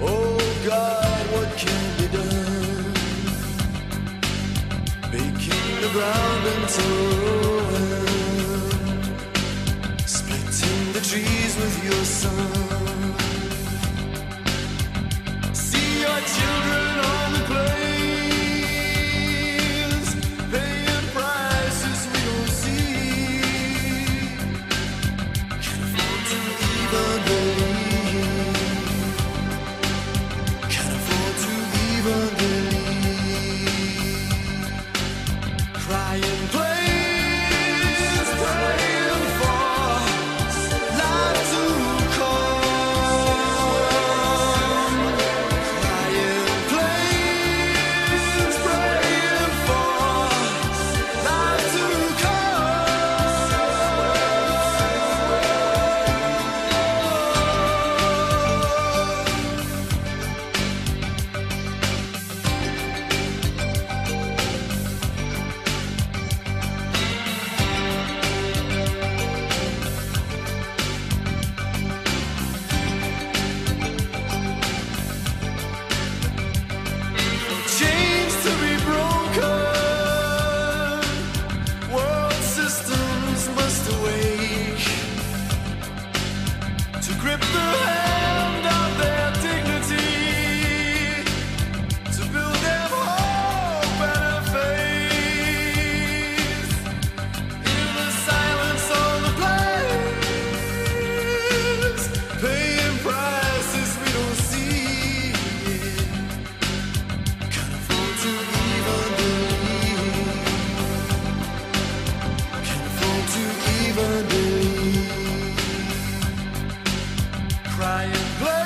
Oh God, what can be done? The ground until even crying blood.